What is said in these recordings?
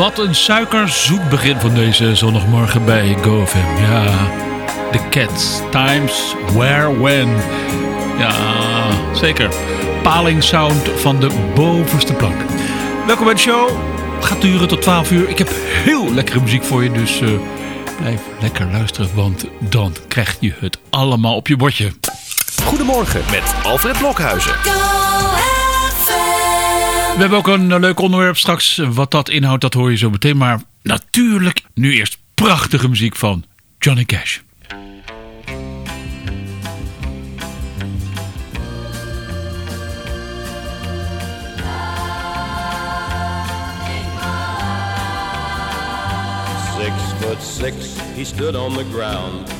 Wat een suikerzoet begin van deze zondagmorgen bij GoFam. Ja, The Cats, Times, Where, When. Ja, zeker. Paling sound van de bovenste plank. Welkom bij de show. Gaat duren tot 12 uur. Ik heb heel lekkere muziek voor je, dus uh, blijf lekker luisteren, want dan krijg je het allemaal op je bordje. Goedemorgen met Alfred Blokhuizen. We hebben ook een leuk onderwerp straks. Wat dat inhoudt, dat hoor je zo meteen. Maar natuurlijk nu eerst prachtige muziek van Johnny Cash. Six foot six, he stood on the ground.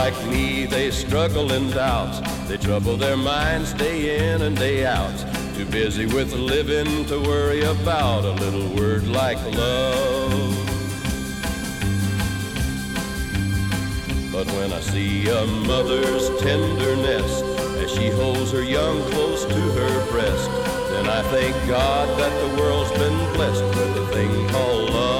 Like me, they struggle in doubt. They trouble their minds day in and day out. Too busy with living to worry about a little word like love. But when I see a mother's tenderness as she holds her young close to her breast, then I thank God that the world's been blessed with a thing called love.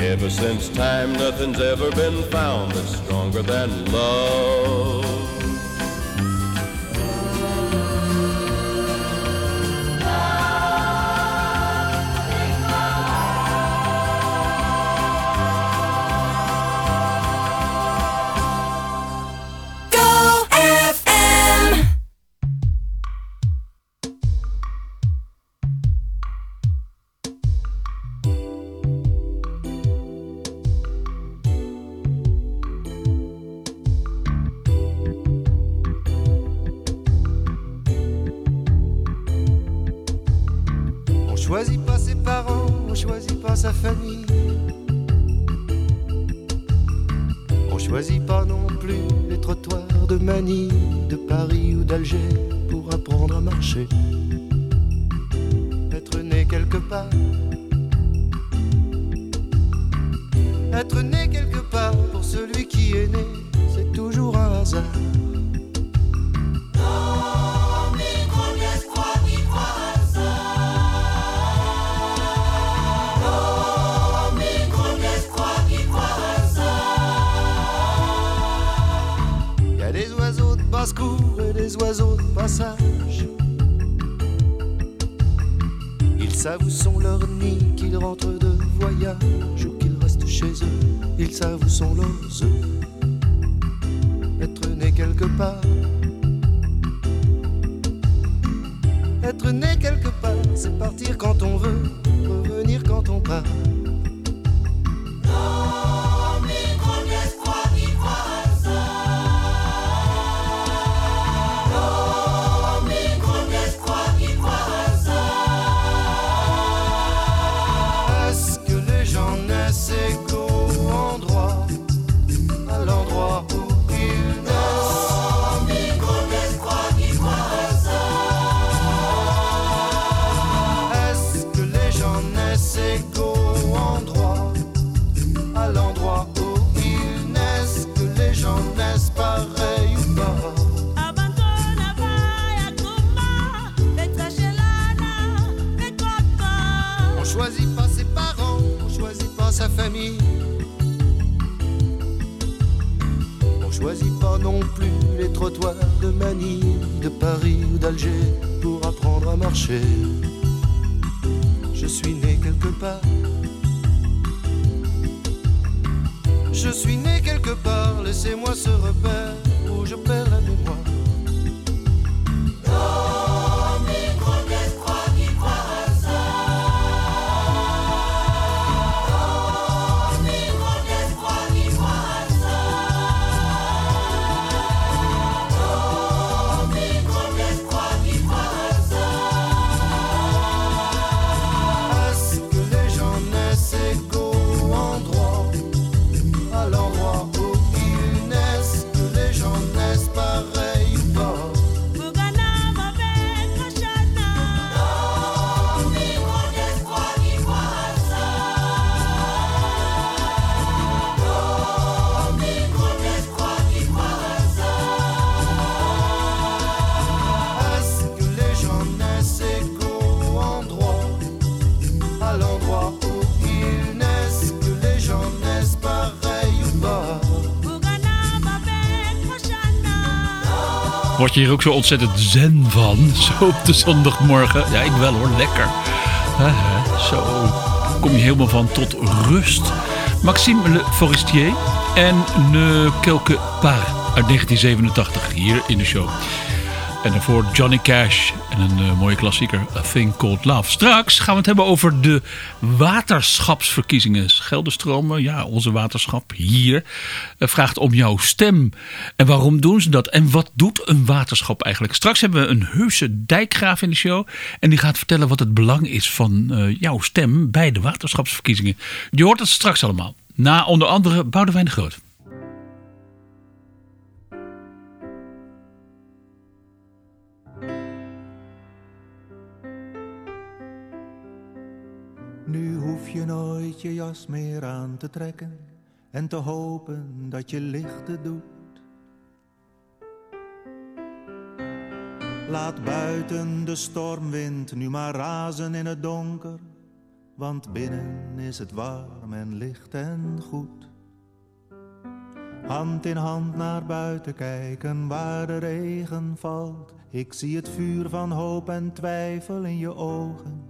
Ever since time, nothing's ever been found that's stronger than love. Word je hier ook zo ontzettend zen van? Zo op de zondagmorgen. Ja, ik wel hoor, lekker. Zo kom je helemaal van tot rust. Maxime Le Forestier en Ne Quelque Part uit 1987 hier in de show. En daarvoor Johnny Cash en een eh, mooie klassieker, A Thing Called Love. Straks gaan we het hebben over de waterschapsverkiezingen. Gelderstromen, ja, onze waterschap hier, eh, vraagt om jouw stem. En waarom doen ze dat? En wat doet een waterschap eigenlijk? Straks hebben we een heuse dijkgraaf in de show. En die gaat vertellen wat het belang is van eh, jouw stem bij de waterschapsverkiezingen. Je hoort het straks allemaal. Na onder andere Boudewijn de Groot. Nu hoef je nooit je jas meer aan te trekken en te hopen dat je lichten doet. Laat buiten de stormwind nu maar razen in het donker, want binnen is het warm en licht en goed. Hand in hand naar buiten kijken waar de regen valt. Ik zie het vuur van hoop en twijfel in je ogen.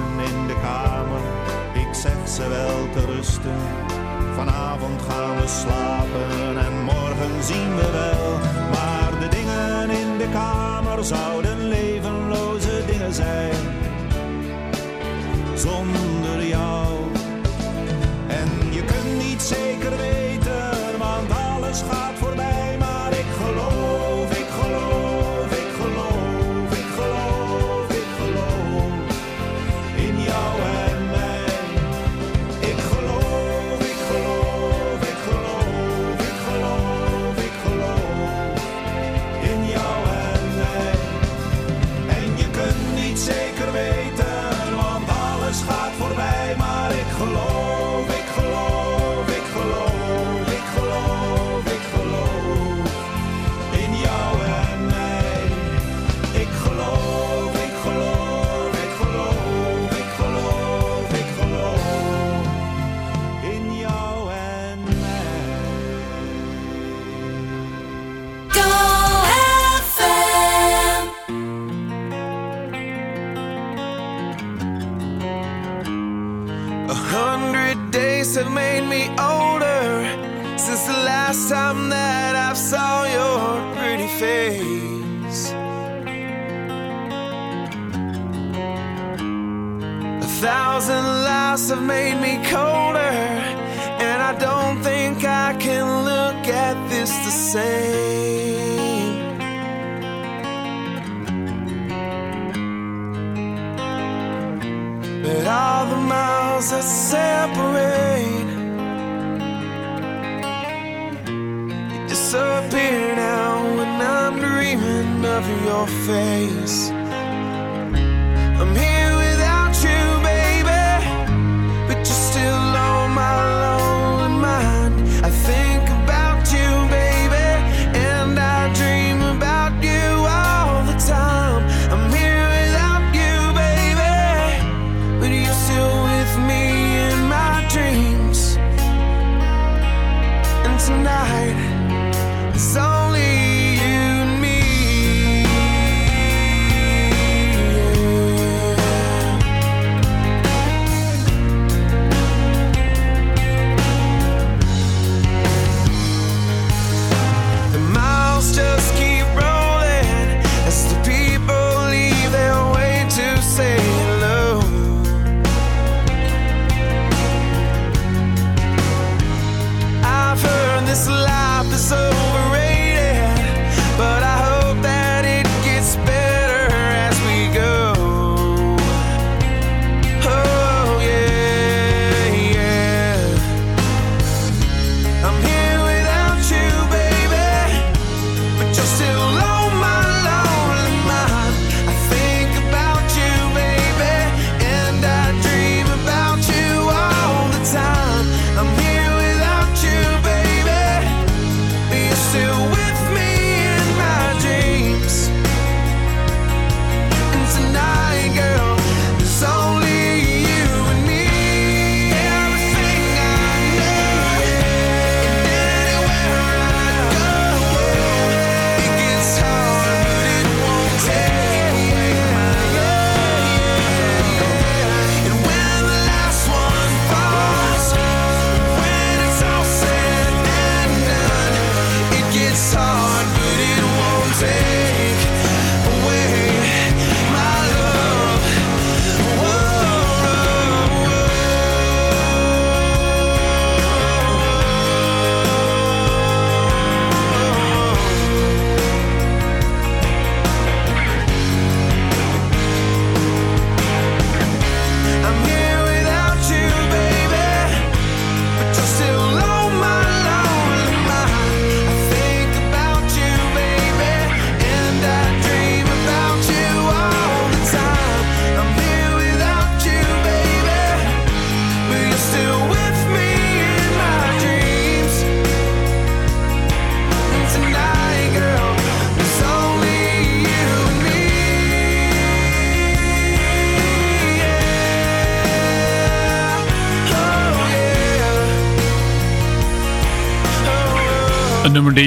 ik zeg ze wel te rusten. Vanavond gaan we slapen en morgen zien we wel. Maar de dingen in de kamer zouden levenloze dingen zijn. Zonder time that I saw your pretty face. A thousand lives have made me colder, and I don't think I can look at this the same. But all the miles that separate disappear now when I'm dreaming of your face. I'm here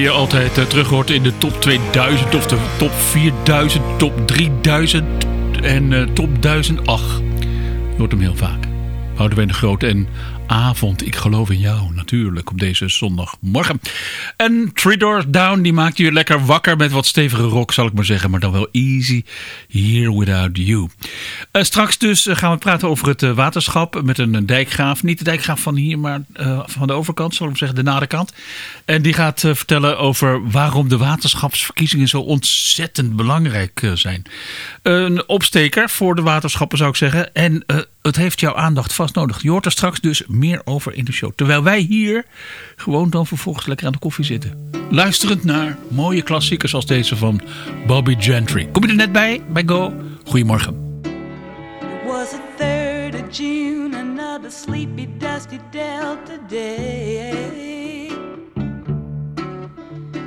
je altijd uh, terug hoort in de top 2000 of de top 4000, top 3000 en uh, top 1008. Je hoort hem heel vaak. Boudewijn de Groot en Avond, ik geloof in jou natuurlijk op deze zondagmorgen. En Three Doors Down, die maakt je lekker wakker met wat stevige rock zal ik maar zeggen. Maar dan wel easy, Here Without You. Uh, straks dus gaan we praten over het uh, waterschap met een, dijkgraaf. Niet de dijkgraaf van hier, maar van de overkant, zal ik maar zeggen, de naderkant. En die gaat vertellen over waarom de waterschapsverkiezingen zo ontzettend belangrijk zijn. Een opsteker voor de waterschappen zou ik zeggen. En het heeft jouw aandacht vast nodig. Je hoort er straks dus meer over in de show. Terwijl wij hier gewoon dan vervolgens lekker aan de koffie zitten. Luisterend naar mooie klassiekers als deze van Bobby Gentry. Kom je er net bij, bij Go? Goedemorgen. Another sleepy, dusty.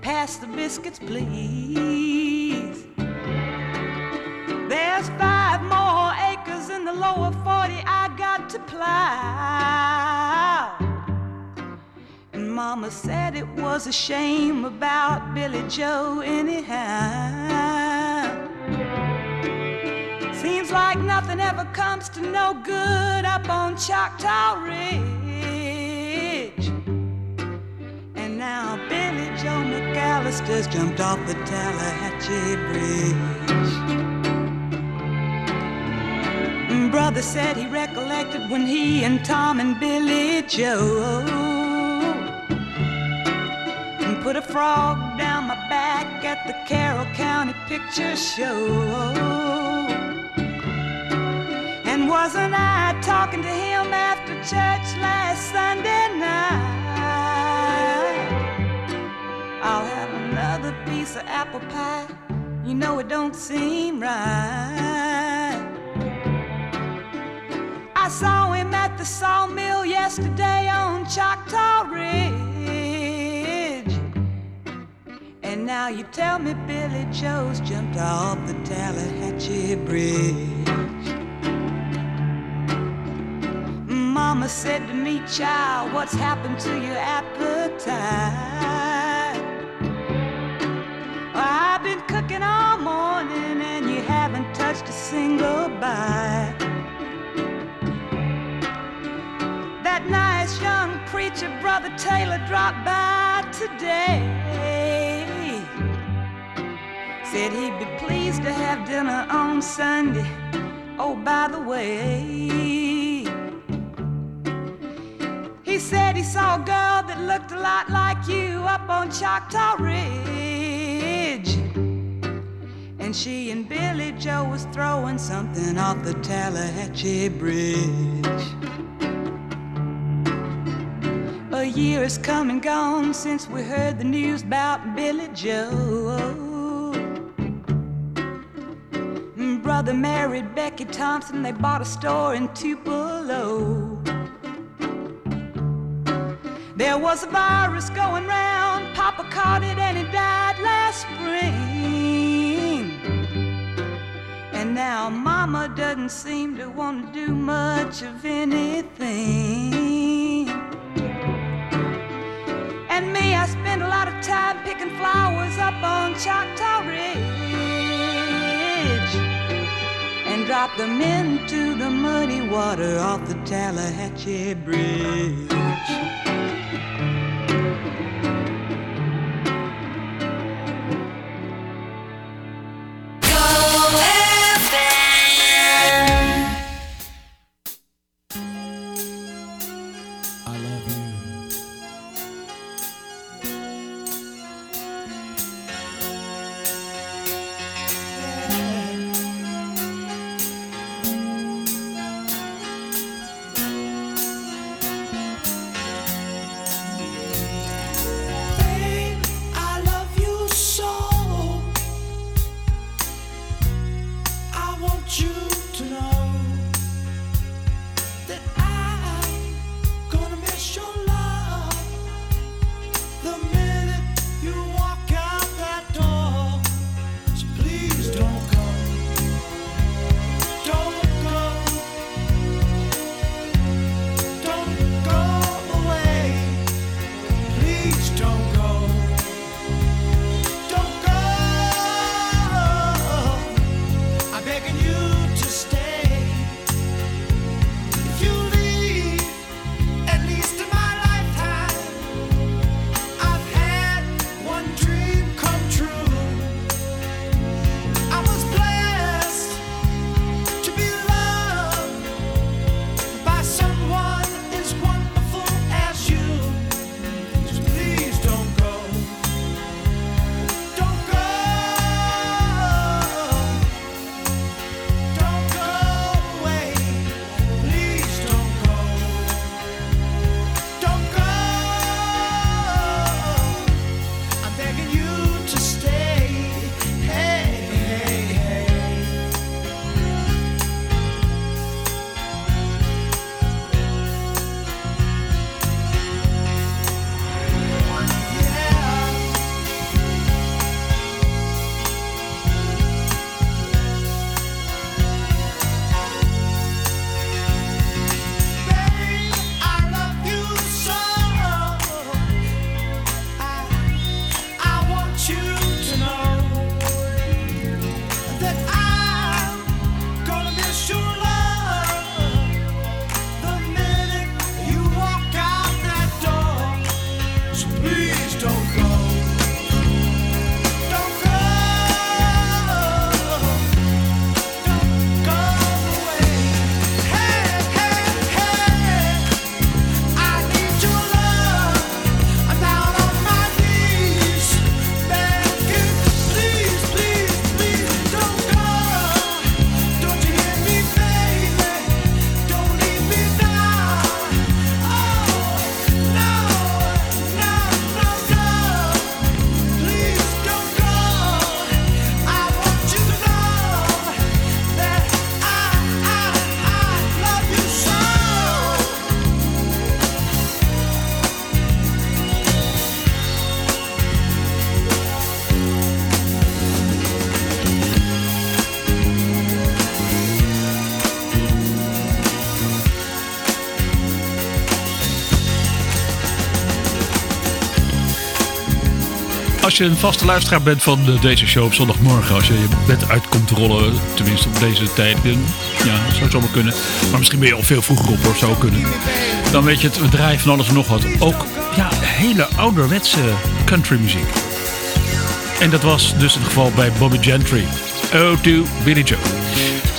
Pass the biscuits, please. There's five more acres in the lower 40 I got to plow. And Mama said it was a shame about Billy Joe, anyhow. Seems like nothing ever comes to no good up on Choctaw Ridge. Joe McAllister's jumped off the Tallahatchie Bridge. Mm, brother said he recollected when he and Tom and Billy Joe put a frog down my back at the Carroll County Picture Show. And wasn't I talking to him after church last Sunday night? Piece of apple pie. You know it don't seem right. I saw him at the sawmill yesterday on Choctaw Ridge. And now you tell me Billy Joe's jumped off the Tallahatchie Bridge. Mama said to me, child, what's happened to your appetite? A single. That nice young preacher, Brother Taylor, dropped by today. Said he'd be pleased to have dinner on Sunday. Oh, by the way, he said he saw a girl that looked a lot like you up on Choctaw Ridge. And she and Billy Joe was throwing something off the Tallahatchie Bridge. A year has come and gone since we heard the news about Billy Joe. Brother married Becky Thompson, they bought a store in Tupelo. There was a virus going round, Papa caught it and he died last spring. Now Mama doesn't seem to want to do much of anything. And me, I spend a lot of time picking flowers up on Choctaw Ridge and drop them into the muddy water off the Tallahatchie Bridge. Als je een vaste luisteraar bent van eh, deze show op zondagmorgen, als je je bed uit komt rollen, tenminste op deze tijd, ja, zou zomaar kunnen. Maar misschien ben je al veel vroeger op, hoor, zou kunnen. Dan weet je het, we draaien van alles en nog wat. Ook ja, hele ouderwetse countrymuziek. En dat was dus het geval bij Bobby Gentry. Oh to Billy Joe.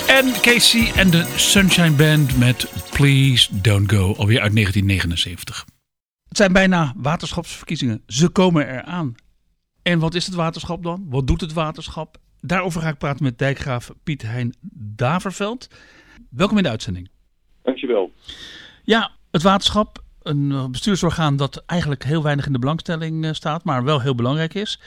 En Casey en de Sunshine Band met Please Don't Go, alweer uit 1979. Het zijn bijna waterschapsverkiezingen. Ze komen eraan. En wat is het waterschap dan? Wat doet het waterschap? Daarover ga ik praten met dijkgraaf Piet Hein Daverveld. Welkom in de uitzending. Dankjewel. Ja, het waterschap, een eh, bestuursorgaan dat eigenlijk heel weinig in de belangstelling eh, staat, maar wel heel belangrijk is.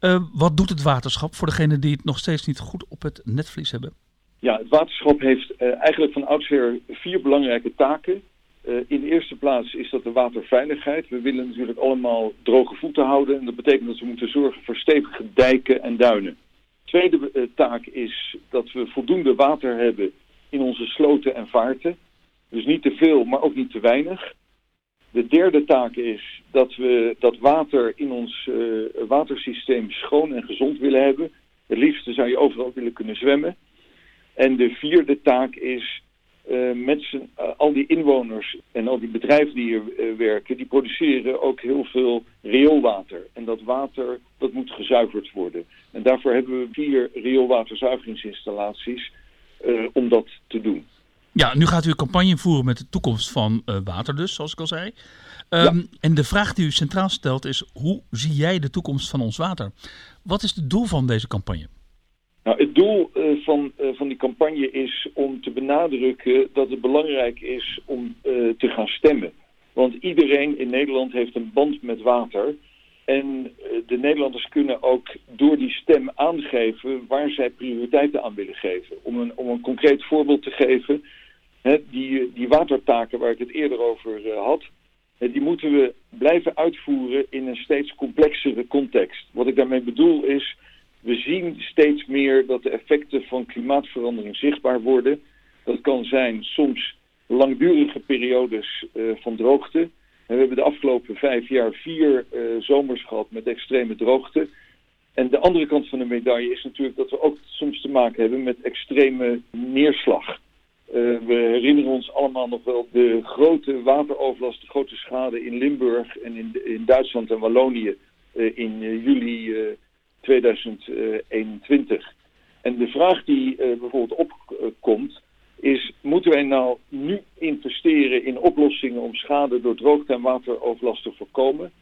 Uh, wat doet het waterschap voor degenen die het nog steeds niet goed op het netvlies hebben? Ja, het waterschap heeft uh, eigenlijk van oudsher vier belangrijke taken. Uh, in de eerste plaats is dat de waterveiligheid. We willen natuurlijk allemaal droge voeten houden. En dat betekent dat we moeten zorgen voor stevige dijken en duinen. Tweede uh, taak is dat we voldoende water hebben in onze sloten en vaarten. Dus niet te veel, maar ook niet te weinig. De derde taak is dat we dat water in ons uh, watersysteem schoon en gezond willen hebben. Het liefste zou je overal willen kunnen zwemmen. En de vierde taak is uh, met uh, al die inwoners en al die bedrijven die hier uh, werken, die produceren ook heel veel rioolwater. En dat water, dat moet gezuiverd worden. En daarvoor hebben we vier rioolwaterzuiveringsinstallaties om dat te doen. Ja, nu gaat u een campagne voeren met de toekomst van water dus, zoals ik al zei. Um, ja. En de vraag die u centraal stelt is, hoe zie jij de toekomst van ons water? Wat is het doel van deze campagne? Nou, het doel uh, van, uh, van die campagne is om te benadrukken dat het belangrijk is om uh, te gaan stemmen. Want iedereen in Nederland heeft een band met water. En de Nederlanders kunnen ook door die stem aangeven waar zij prioriteiten aan willen geven. Om een, om een concreet voorbeeld te geven, die, die watertaken waar ik het eerder over had, die moeten we blijven uitvoeren in een steeds complexere context. Wat ik daarmee bedoel is we zien steeds meer dat de effecten van klimaatverandering zichtbaar worden. Dat kan zijn soms langdurige periodes uh, van droogte. En we hebben de afgelopen vijf jaar vier uh, zomers gehad met extreme droogte. En de andere kant van de medaille is natuurlijk dat we ook soms te maken hebben met extreme neerslag. Uh, we herinneren ons allemaal nog wel de grote wateroverlast, de grote schade in Limburg en in, in Duitsland en Wallonië in juli 2021. En de vraag die uh, bijvoorbeeld opkomt is, moeten wij nou nu investeren in oplossingen om schade door droogte en wateroverlast te voorkomen?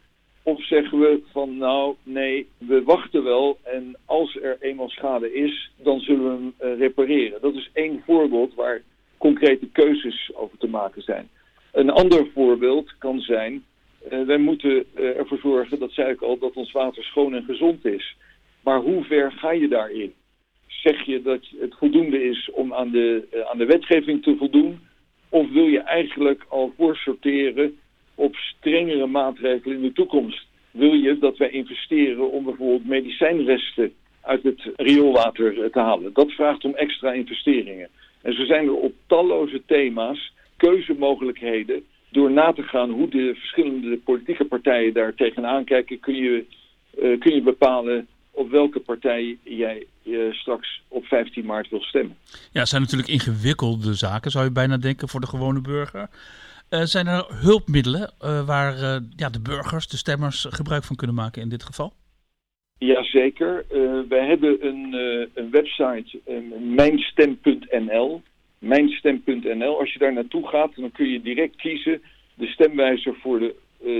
Of zeggen we van nou nee, we wachten wel en als er eenmaal schade is, dan zullen we hem uh, repareren. Dat is één voorbeeld waar concrete keuzes over te maken zijn. Een ander voorbeeld kan zijn, uh, wij moeten ervoor zorgen, dat zei ik al, dat ons water schoon en gezond is. Maar hoe ver ga je daarin? Zeg je dat het voldoende is om aan de, uh, aan de wetgeving te voldoen? Of wil je eigenlijk al voorsorteren op strengere maatregelen in de toekomst? Wil je dat wij investeren om bijvoorbeeld medicijnresten uit het rioolwater te halen? Dat vraagt om extra investeringen. En zo zijn er op talloze thema's keuzemogelijkheden. Door na te gaan hoe de verschillende politieke partijen daar tegenaan kijken, kun je, uh, kun je bepalen op welke partij jij uh, straks op 15 maart wil stemmen. Ja, het zijn natuurlijk ingewikkelde zaken, zou je bijna denken, voor de gewone burger. Uh, zijn er hulpmiddelen uh, waar ja, de burgers, de stemmers, gebruik van kunnen maken in dit geval? Jazeker. wij hebben een, een website, mijnstem.nl. Mijnstem.nl. Als je daar naartoe gaat, dan kun je direct kiezen de stemwijzer voor de,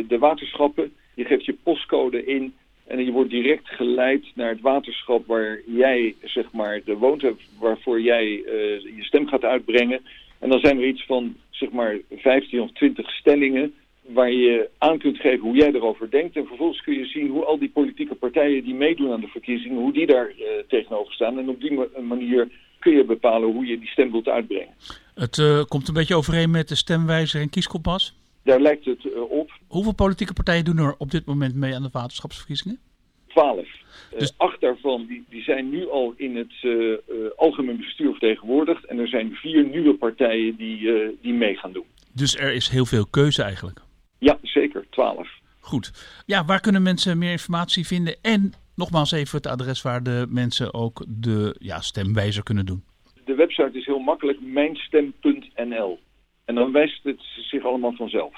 de waterschappen. Je geeft je postcode in en je wordt direct geleid naar het waterschap waar jij zeg maar de woont hebt, waarvoor jij uh, je stem gaat uitbrengen. En dan zijn er iets van zeg maar 15 of 20 stellingen waar je aan kunt geven hoe jij erover denkt. En vervolgens kun je zien hoe al die politieke partijen die meedoen aan de verkiezingen, hoe die daar uh, tegenover staan. En op die manier kun je bepalen hoe je die stem wilt uitbrengen. Het uh, komt een beetje overeen met de stemwijzer en kieskompas? Daar lijkt het op hoeveel politieke partijen doen er op dit moment mee aan de waterschapsverkiezingen? Twaalf. Eh, dus... acht daarvan die, die zijn nu al in het eh, eh, algemeen bestuur vertegenwoordigd. En er zijn vier nieuwe partijen die, die mee gaan doen. Dus er is heel veel keuze eigenlijk? Ja, zeker. Twaalf. Goed. Ja, waar kunnen mensen meer informatie vinden? En nogmaals even het adres waar de mensen ook de ja, stemwijzer kunnen doen. De website is heel makkelijk, mijnstem.nl. En dan wijst het zich allemaal vanzelf.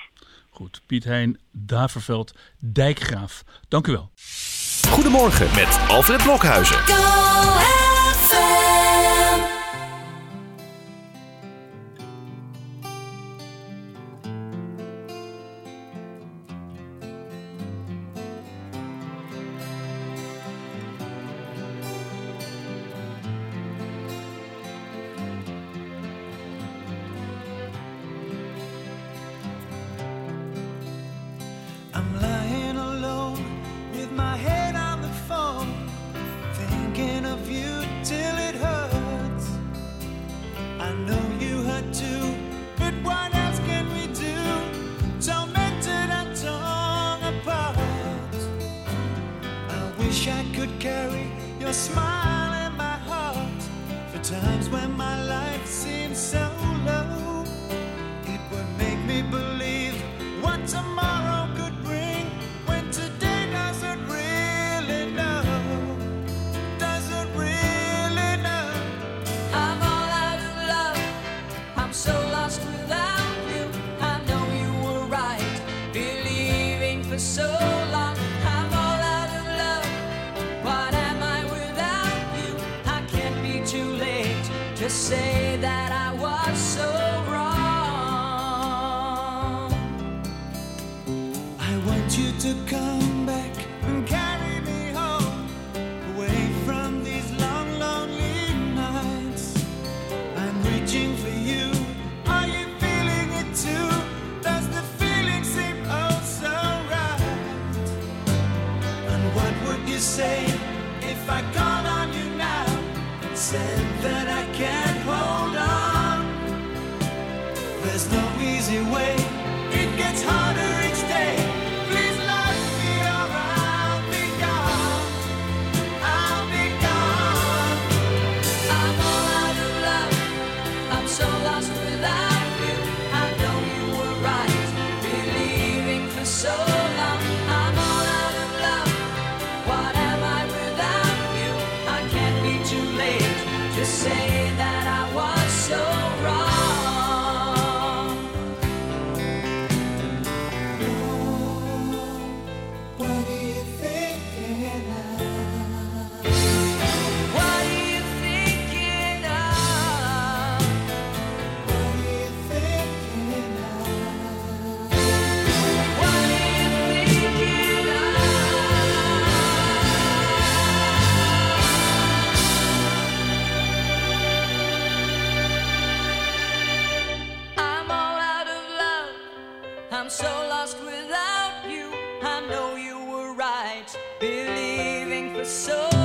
Goed, Piet Hein, Daverveld, Dijkgraaf. Dank u wel. Goedemorgen met Alfred Blokhuizen. to say that I was so. believing for so long.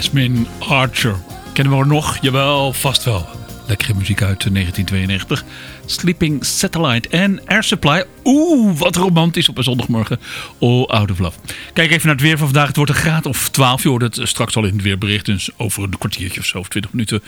Tasmin Archer. Kennen we haar nog? Jawel, vast wel. Lekkere muziek uit 1992. Sleeping Satellite en Air Supply. Wat romantisch op een zondagmorgen. Oh, out of. Kijk even naar het weer van vandaag. Het wordt een graad of 12. Je hoort het straks al in het weerbericht. Dus over een kwartiertje of zo, of 20 minuten,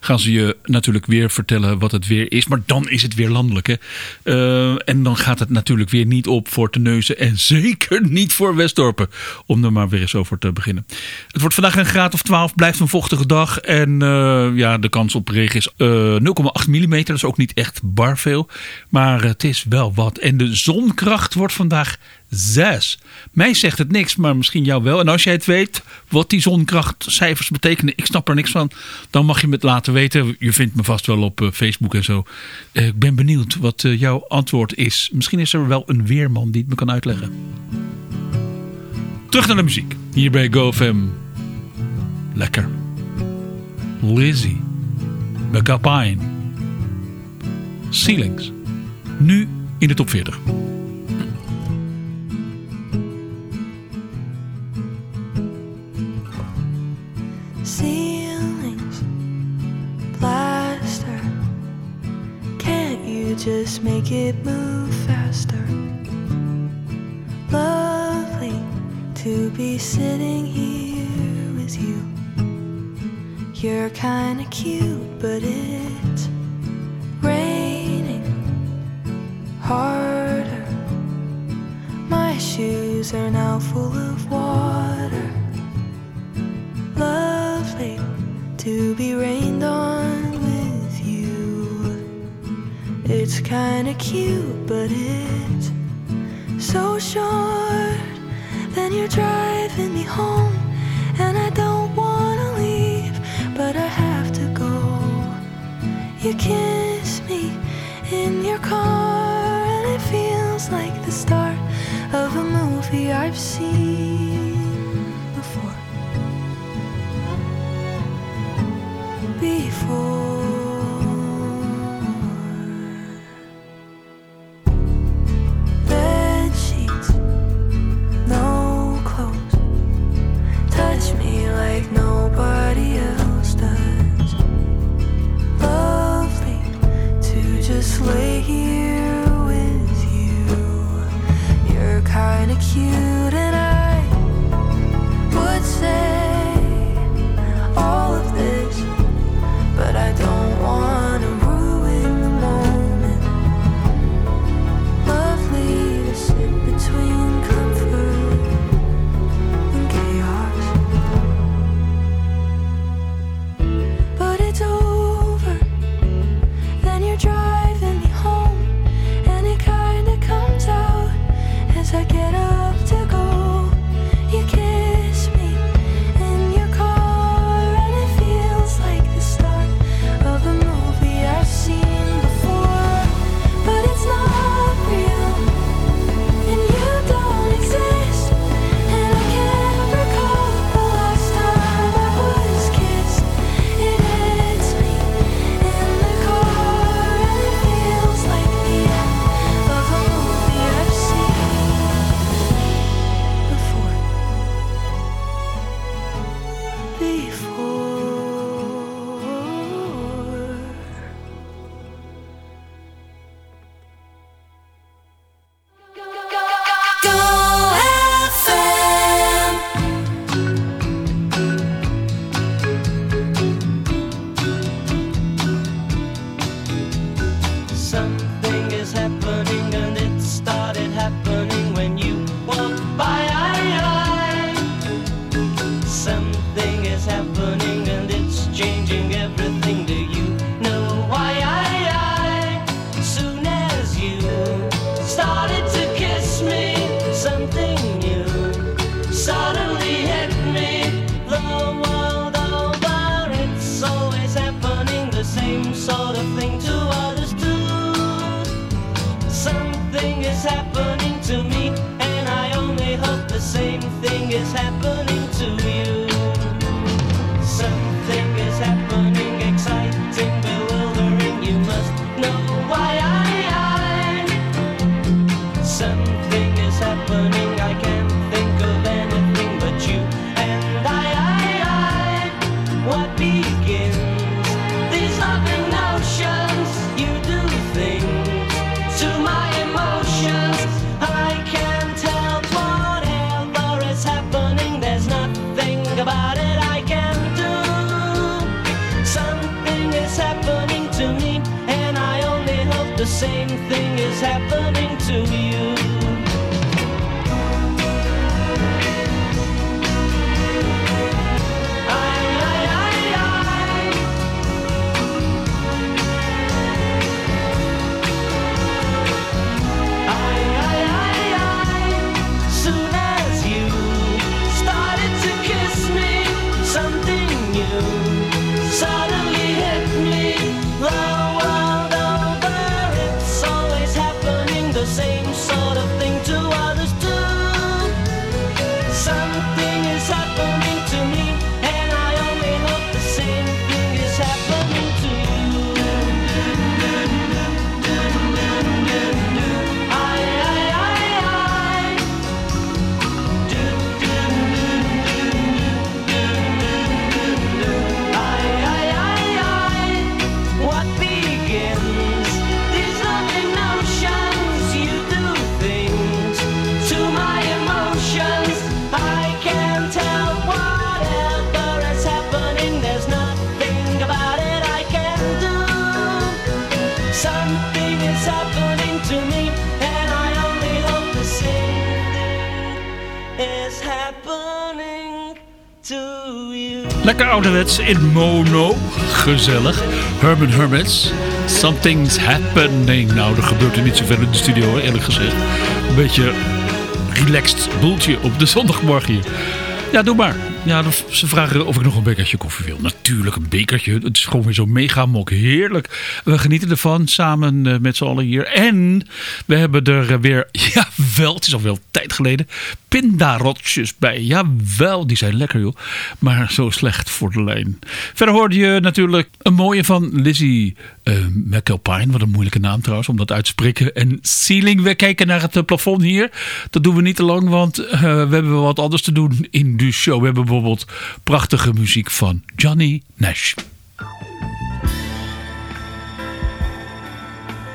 gaan ze je natuurlijk weer vertellen wat het weer is. Maar dan is het weer landelijk. Hè? Eh, en dan gaat het natuurlijk weer niet op voor Teneuzen. En zeker niet voor Westdorpen. Om er maar weer eens over te beginnen. Het wordt vandaag een graad of 12. Blijft een vochtige dag. En eh, ja, de kans op regen is eh, 0,8 mm. Dat is ook niet echt bar veel. Maar het is wel wat. En de zonkracht wordt vandaag 6. Mij zegt het niks, maar misschien jou wel. En als jij het weet wat die zonkrachtcijfers betekenen, ik snap er niks van, dan mag je me het laten weten. Je vindt me vast wel op eh, Facebook en zo. Eh, Ik ben benieuwd wat eh, jouw antwoord is. Misschien is er wel een weerman die het me kan uitleggen. Terug naar de muziek. Hier bij GoFM. Lekker. Lizzie. Megapine. Ceilings. Nu in de top 40. ceilings, plaster. Can't you just make it move faster? Lovely to be sitting here with you. You're kinda cute, but it's harder. My shoes are now full of water lovely to be rained on with you. It's kinda cute, but it's so short. Then you're driving me home, and I don't wanna leave, but I have to go. You kiss In mono. Gezellig. Herman Hermits. Something's happening. Nou, er gebeurt er niet zoveel in de studio, eerlijk gezegd. Een beetje relaxed boeltje op de zondagmorgen hier. Ja, doe maar. Ja, ze vragen of ik nog een bekertje koffie wil. Natuurlijk een bekertje. Het is gewoon weer zo mega mok. Heerlijk. We genieten ervan samen eh, met z'n allen hier. En we hebben er eh, weer, jawel, het is al wel tijd geleden, pindarotjes bij. Jawel, die zijn lekker joh. Maar zo slecht voor de lijn. Verder hoorde je natuurlijk een mooie van Lizzie uh. Wat een moeilijke naam trouwens om dat uit te spreken. En Ceiling. We kijken naar het plafond hier. Dat doen we niet te lang, want we hebben wat anders te doen in de show. We hebben bijvoorbeeld prachtige muziek van Johnny Nash.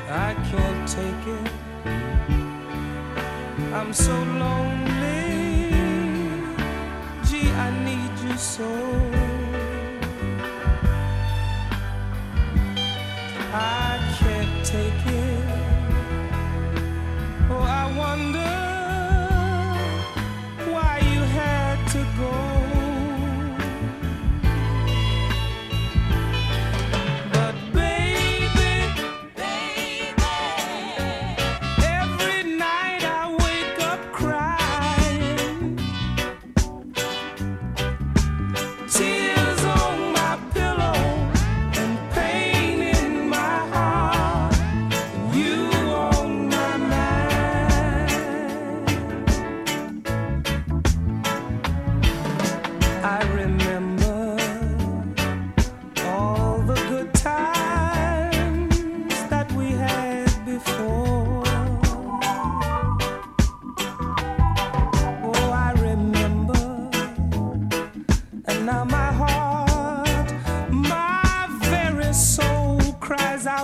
I can't take it. I'm so lonely. Gee, I need you so. I can't take it. Oh, I wonder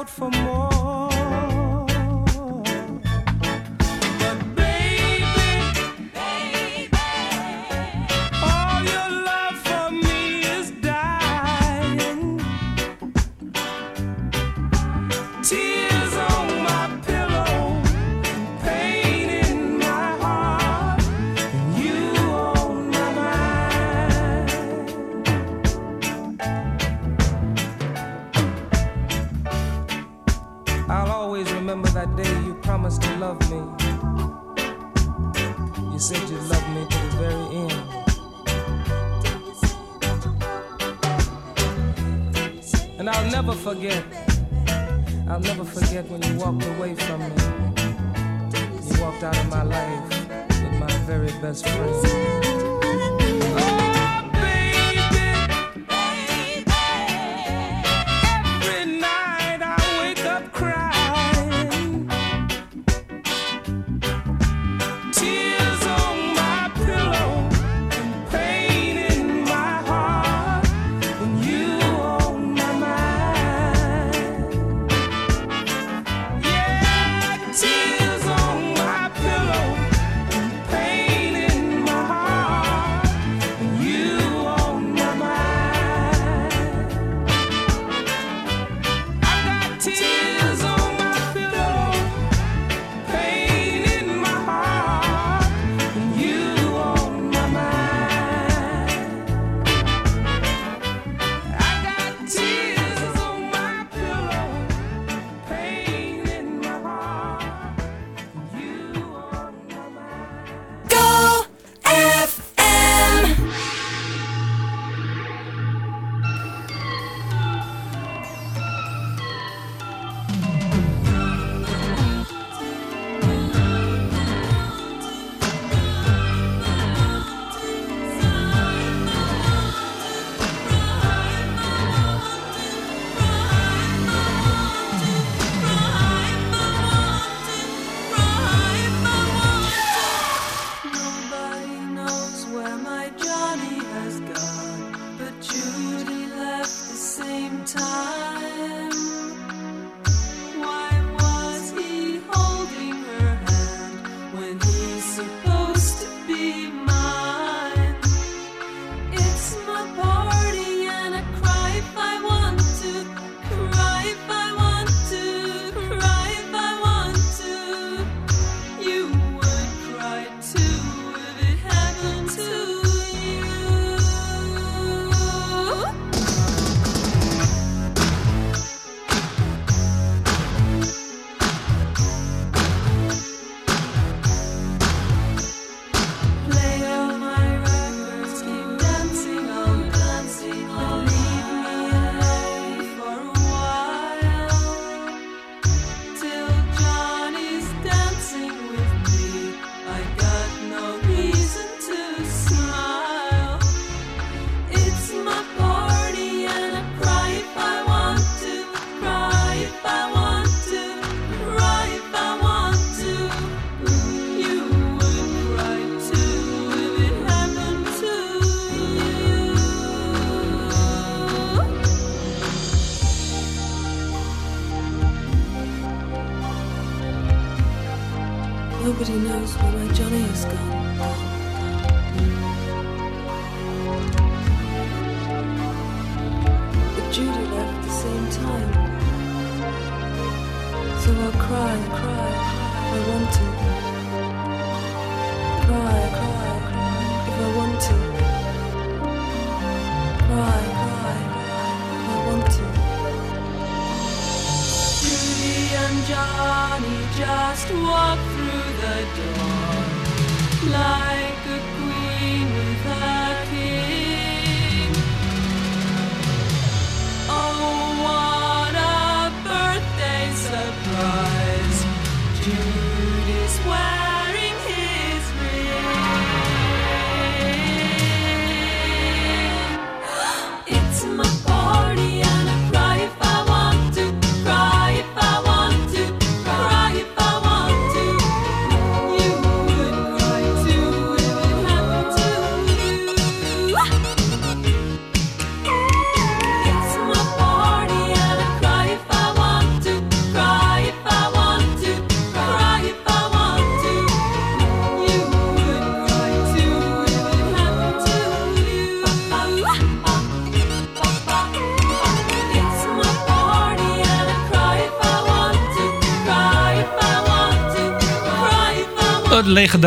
for more. Always remember that day you promised to love me. You said you'd love me to the very end. And I'll never forget. I'll never forget when you walked away from me. You walked out of my life with my very best friend.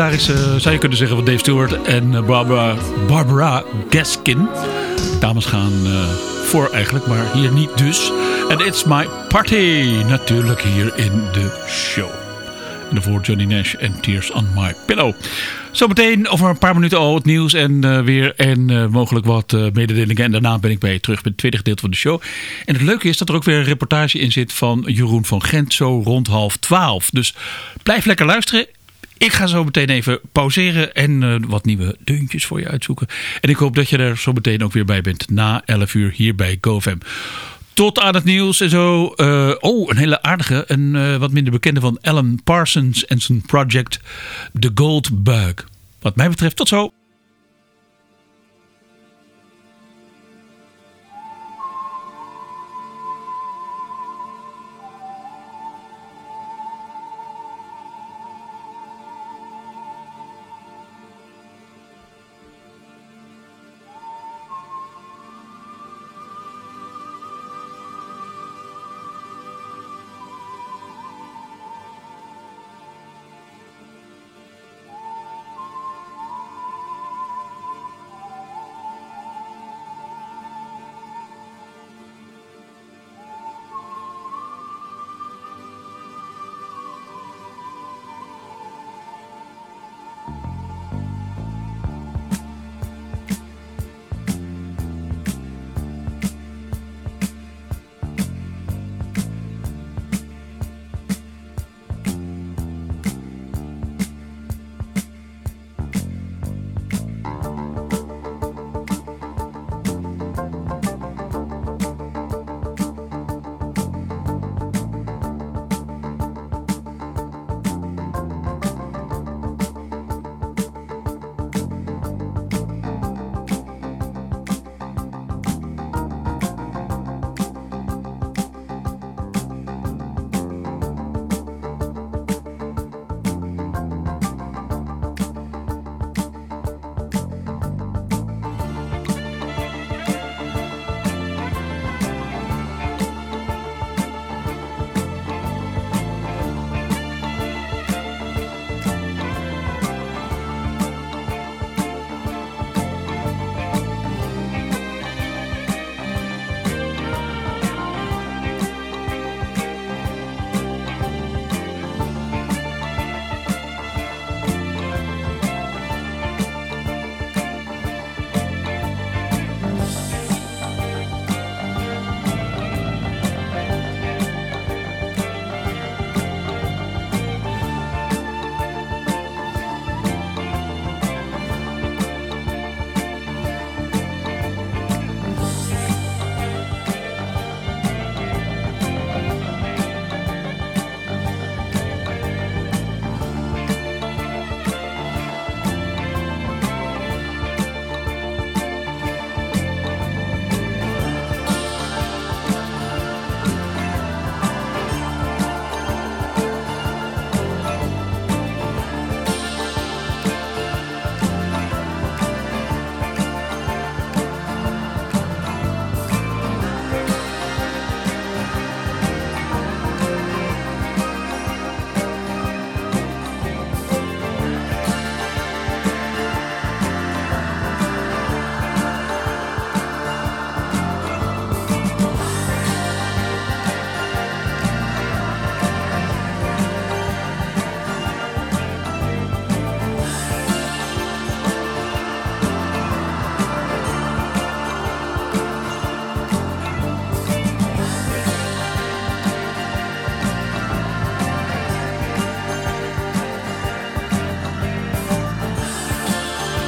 Het legendarische, zou je kunnen zeggen, van Dave Stewart en eh, Barbara, Barbara Gaskin. Dames gaan eh, voor eigenlijk, maar hier niet dus. En It's My Party, natuurlijk hier in de show. En daarvoor Johnny Nash en Tears on My Pillow. Zometeen over een paar minuten al het nieuws en eh, weer en eh, mogelijk wat eh, mededelingen. En daarna ben ik bij je terug met het tweede gedeelte van de show. En het leuke is dat er ook weer een reportage in zit van Jeroen van Gent zo rond half twaalf. Dus blijf lekker luisteren. Ik ga zo meteen even pauzeren en eh, wat nieuwe deuntjes voor je uitzoeken. En ik hoop dat je er zo meteen ook weer bij bent na 11 uur hier bij GoFam. Tot aan het nieuws en zo. eh, oh, een hele aardige, een eh, wat minder bekende van Alan Parsons en zijn project The Gold Bug. Wat mij betreft, tot zo.